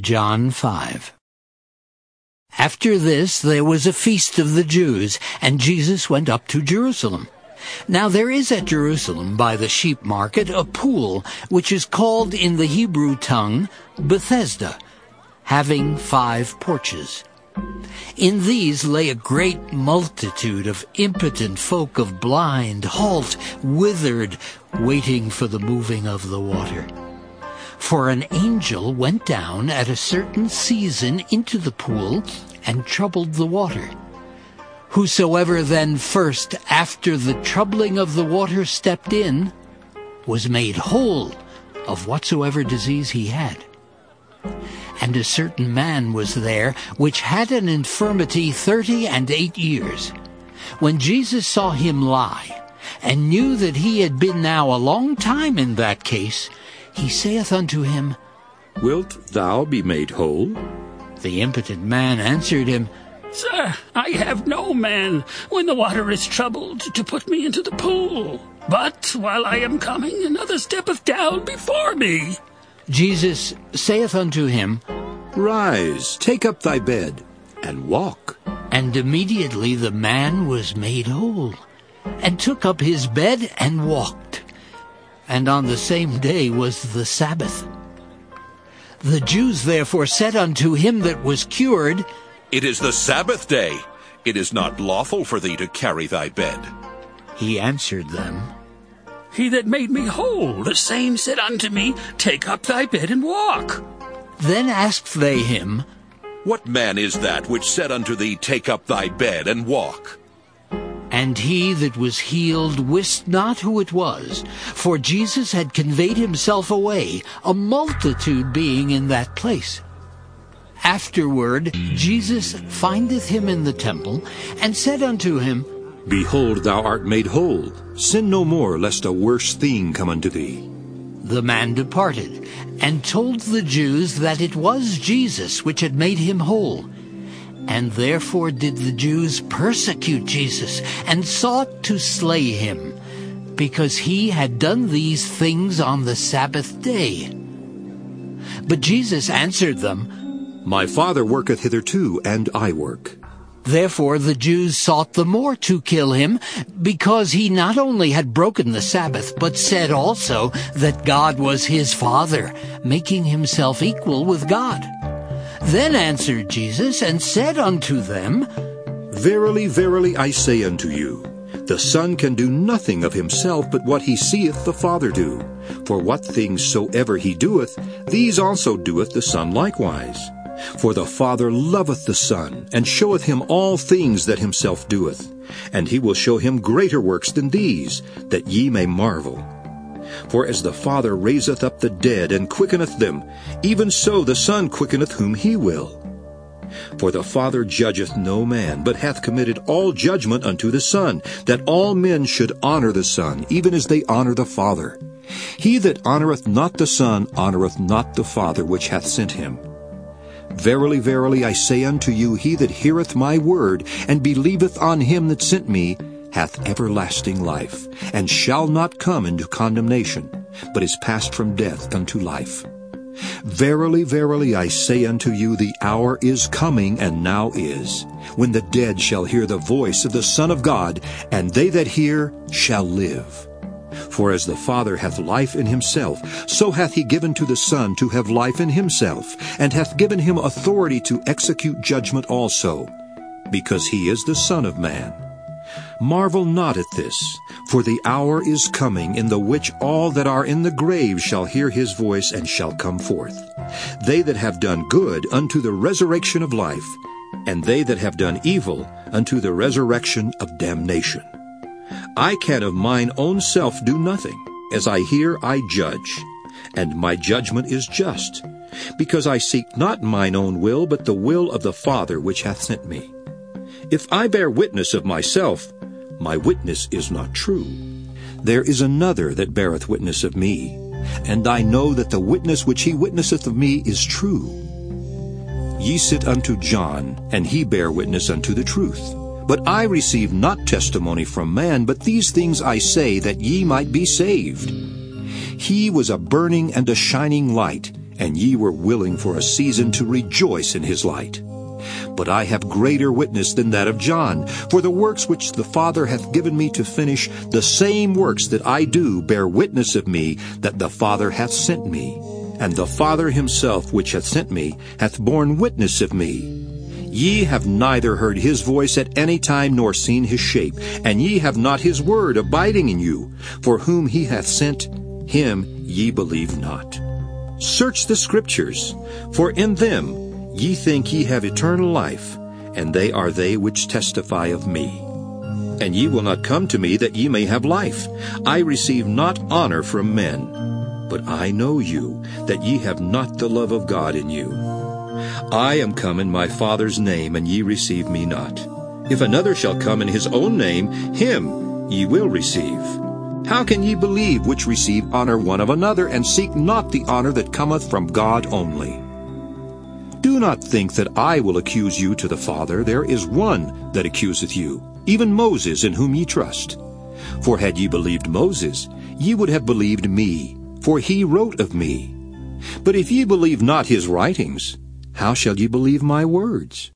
John 5. After this there was a feast of the Jews, and Jesus went up to Jerusalem. Now there is at Jerusalem by the sheep market a pool, which is called in the Hebrew tongue Bethesda, having five porches. In these lay a great multitude of impotent folk of blind, halt, withered, waiting for the moving of the water. For an angel went down at a certain season into the pool and troubled the water. Whosoever then first, after the troubling of the water, stepped in, was made whole of whatsoever disease he had. And a certain man was there, which had an infirmity thirty and eight years. When Jesus saw him lie, and knew that he had been now a long time in that case, he saith unto him, Wilt thou be made whole? The impotent man answered him, Sir, I have no man, when the water is troubled, to put me into the pool. But while I am coming, another steppeth down before me. Jesus saith unto him, Rise, take up thy bed, and walk. And immediately the man was made whole, and took up his bed and walked and on the same day was the Sabbath. The Jews therefore said unto him that was cured, It is the Sabbath day. It is not lawful for thee to carry thy bed. He answered them, He that made me whole, the same said unto me, Take up thy bed and walk. Then asked they him, What man is that which said unto thee, Take up thy bed and walk? And he that was healed wist not who it was, for Jesus had conveyed himself away, a multitude being in that place. Afterward Jesus findeth him in the temple, and said unto him, Behold, thou art made whole. Sin no more, lest a worse thing come unto thee. The man departed, and told the Jews that it was Jesus which had made him whole. And therefore did the Jews persecute Jesus, and sought to slay him, because he had done these things on the Sabbath day. But Jesus answered them, My Father worketh hitherto, and I work. Therefore the Jews sought the more to kill him, because he not only had broken the Sabbath, but said also that God was his Father, making himself equal with God. Then answered Jesus and said unto them, Verily, verily, I say unto you, the Son can do nothing of himself but what he seeth the Father do. For what things soever he doeth, these also doeth the Son likewise. For the Father loveth the Son, and showeth him all things that himself doeth. And he will show him greater works than these, that ye may marvel. For as the Father raiseth up the dead and quickeneth them, even so the Son quickeneth whom he will. For the Father judgeth no man, but hath committed all judgment unto the Son, that all men should honor the Son, even as they honor the Father. He that honoreth not the Son honoreth not the Father which hath sent him. Verily, verily, I say unto you, he that heareth my word, and believeth on him that sent me, hath everlasting life, and shall not come into condemnation, but is passed from death unto life. Verily, verily, I say unto you, the hour is coming, and now is, when the dead shall hear the voice of the Son of God, and they that hear shall live. For as the Father hath life in himself, so hath he given to the Son to have life in himself, and hath given him authority to execute judgment also, because he is the Son of Man. Marvel not at this, for the hour is coming in the which all that are in the grave shall hear his voice and shall come forth. They that have done good unto the resurrection of life, and they that have done evil unto the resurrection of damnation. I can of mine own self do nothing. As I hear, I judge, and my judgment is just, because I seek not mine own will, but the will of the Father which hath sent me. If I bear witness of myself, my witness is not true. There is another that beareth witness of me, and I know that the witness which he witnesseth of me is true. Ye sit unto John, and he bare witness unto the truth. But I receive not testimony from man, but these things I say, that ye might be saved. He was a burning and a shining light, and ye were willing for a season to rejoice in his light. But I have greater witness than that of John, for the works which the Father hath given me to finish, the same works that I do bear witness of me that the Father hath sent me. And the Father himself which hath sent me hath borne witness of me. Ye have neither heard his voice at any time nor seen his shape, and ye have not his word abiding in you. For whom he hath sent, him ye believe not. Search the Scriptures, for in them ye think ye have eternal life, and they are they which testify of me. And ye will not come to me that ye may have life. I receive not honor from men. But I know you, that ye have not the love of God in you. I am come in my Father's name, and ye receive me not. If another shall come in his own name, him ye will receive. How can ye believe which receive honor one of another, and seek not the honor that cometh from God only? Do not think that I will accuse you to the Father. There is one that accuseth you, even Moses, in whom ye trust. For had ye believed Moses, ye would have believed me, for he wrote of me. But if ye believe not his writings, how shall ye believe my words?